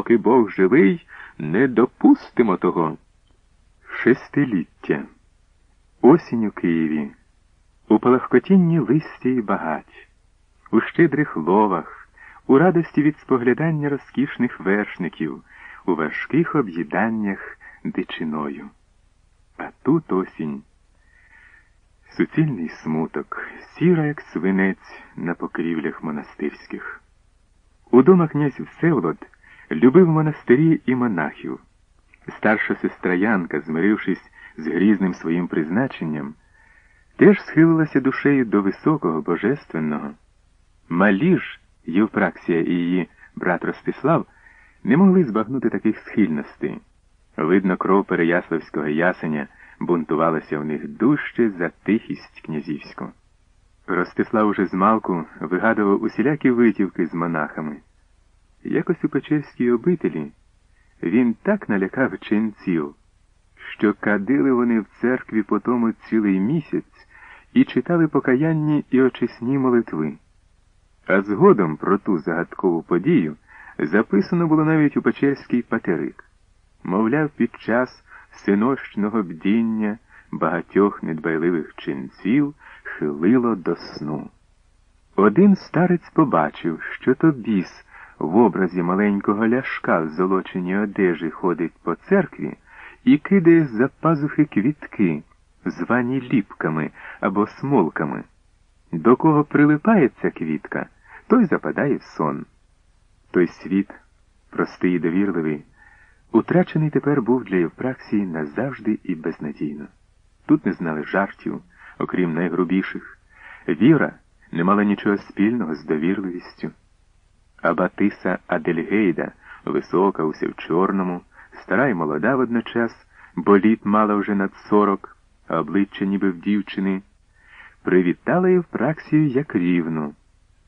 Поки Бог живий, не допустимо того. Шестиліття. Осінь у Києві. У палахкотінні листі й багать, у щедрих ловах, у радості від споглядання розкішних вершників, у важких об'їданнях дичиною. А тут осінь. Суцільний смуток, сіра, як свинець на покрівлях монастирських. Удома князь Всеволод любив монастирі і монахів. Старша сестра Янка, змирившись з грізним своїм призначенням, теж схилилася душею до високого, божественного. Малі ж Євпраксія і її брат Ростислав не могли збагнути таких схильностей. Видно, кров Переяславського ясеня бунтувалася в них дужче за тихість князівську. Ростислав уже змалку вигадував усілякі витівки з монахами. Якось у Печерській обителі він так налякав ченців, що кадили вони в церкві по тому цілий місяць і читали покаянні і очисні молитви. А згодом про ту загадкову подію записано було навіть у Печерський патерик. Мовляв, під час синощного бдіння багатьох недбайливих ченців хилило до сну. Один старець побачив, що то біс в образі маленького ляшка в золоченій одежі ходить по церкві і кидає з-за пазухи квітки, звані ліпками або смолками. До кого прилипає ця квітка, той западає в сон. Той світ, простий і довірливий, утрачений тепер був для Євпраксії назавжди і безнадійно. Тут не знали жартів, окрім найгрубіших. Віра не мала нічого спільного з довірливістю. А Батиса Адельгейда, висока, уся в чорному, стара й молода водночас, бо літ мала вже над сорок, а обличчя ніби в дівчини, привітала Євпраксію як рівну,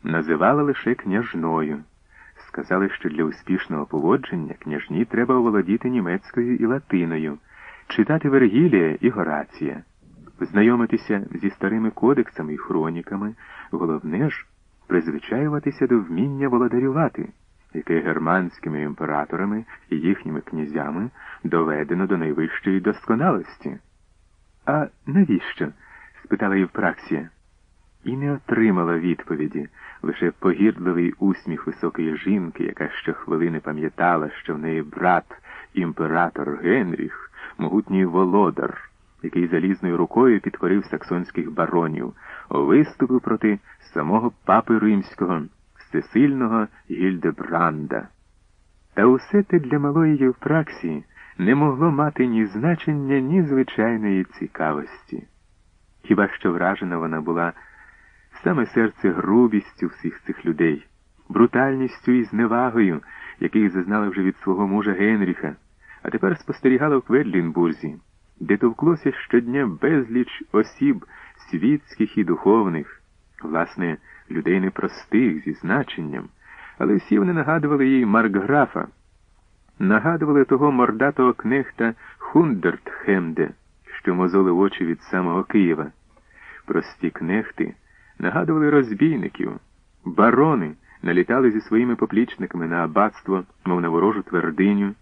називала лише княжною. Сказали, що для успішного поводження княжні треба оволодіти німецькою і латиною, читати Вергілія і Горація, знайомитися зі старими кодексами і хроніками, головне ж призвичаюватися до вміння володарювати, яке германськими імператорами і їхніми князями доведено до найвищої досконалості. А навіщо? спитала Євпраксія. І не отримала відповіді, лише погірдливий усміх високої жінки, яка щохвилини пам'ятала, що в неї брат, імператор Генріх, могутній володар, який залізною рукою підкорив саксонських баронів, виступив проти самого папи римського, всесильного Гільдебранда. Та усе те для малої Євпраксії не могло мати ні значення, ні звичайної цікавості. Хіба що вражена вона була саме серце грубістю всіх цих людей, брутальністю і зневагою, яких зазнала вже від свого мужа Генріха, а тепер спостерігала в Кведлінбурзі, де товклося щодня безліч осіб світських і духовних, власне, людей непростих зі значенням, але всі вони нагадували їй Маркграфа, нагадували того мордатого кнехта Хундертхемде, що мозолив очі від самого Києва. Прості кнехти нагадували розбійників, барони налітали зі своїми поплічниками на аббатство, мов на ворожу твердиню.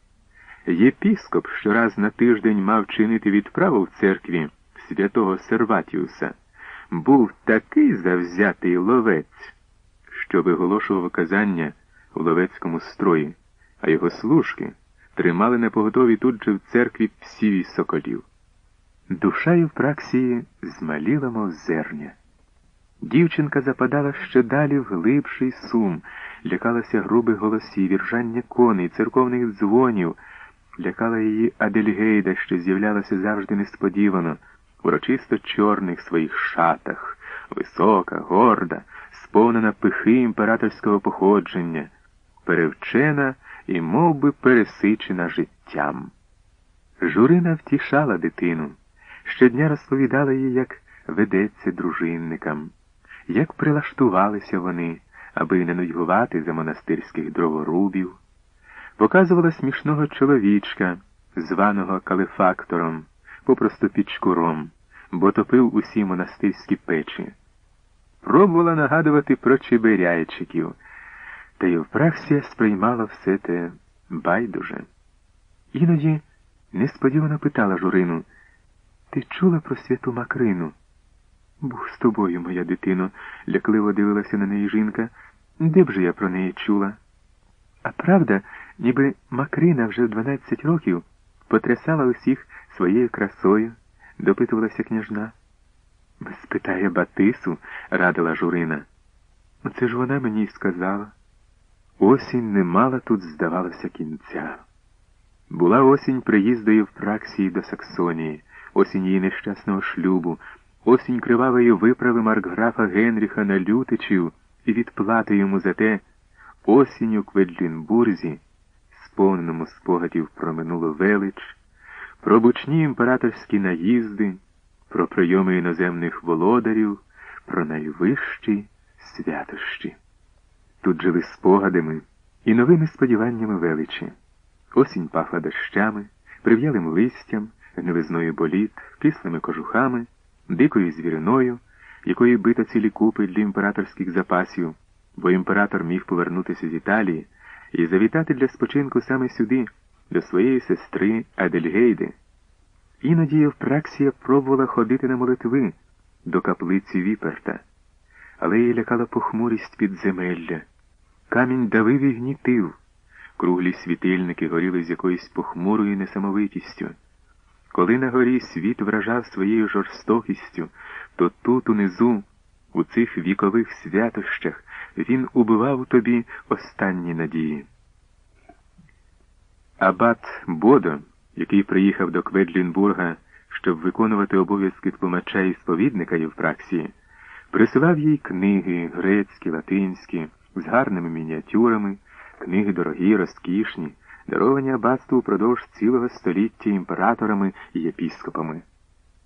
Єпіскоп щораз на тиждень мав чинити відправу в церкві святого Серватіуса, був такий завзятий ловець, що виголошував казання в ловецькому строї, а його служки тримали на поготові тут же в церкві псів і соколів. Душа Євпраксії змаліла, мов зерня. Дівчинка западала ще далі в глибший сум, лякалася грубих голосів, віржання коней, церковних дзвонів, лякала її Адельгейда, що з'являлася завжди несподівано, урочисто чорних своїх шатах, висока, горда, сповнена пихи імператорського походження, перевчена і мов би, пересичена життям. Журина втішала дитину, щодня розповідала їй, як ведеться дружинникам як прилаштувалися вони, аби не нудьгувати за монастирських дроворубів, показувала смішного чоловічка, званого калефактором, попросту підшкуром, бо топив усі монастирські печі. Пробувала нагадувати про чебиряйчиків, та Євпраксія сприймала все те байдуже. Іноді несподівано питала Журину, ти чула про святу Макрину? Бух з тобою, моя дитино, лякливо дивилася на неї жінка. Де б же я про неї чула? А правда, ніби Макрина вже в 12 років потрясала усіх своєю красою, допитувалася княжна. Спитає Батису, радила Журина. Це ж вона мені й сказала. Осінь не мала тут, здавалося, кінця. Була осінь приїздою в праксії до Саксонії, осінь її нещасного шлюбу, осінь кривавої виправи маркграфа Генріха на Лютичів і відплати йому за те, осінь у Кведлінбурзі, сповненому спогадів про минулу велич, про бучні імператорські наїзди, про прийоми іноземних володарів, про найвищі святощі. Тут жили спогадами і новими сподіваннями величі. Осінь пахла дощами, прив'ялим листям, гнилизною боліт, кислими кожухами, дикою звіриною, якої бито цілі купи для імператорських запасів, бо імператор міг повернутися з Італії і завітати для спочинку саме сюди, до своєї сестри Адельгейди. Іноді Євпраксія пробувала ходити на молитви до каплиці Віперта, але її лякала похмурість підземелля. Камінь давив і гнітив, круглі світильники горіли з якоюсь похмурою несамовитістю. Коли на горі світ вражав своєю жорстокістю, то тут, унизу, у цих вікових святощах, він убивав тобі останні надії. Абат Бодо, який приїхав до Кведлінбурга, щоб виконувати обов'язки тлумача і сповідника Євпраксії, присилав їй книги грецькі, латинські, з гарними мініатюрами, книги дорогі, розкішні, даровані аббатству впродовж цілого століття імператорами і єпіскопами.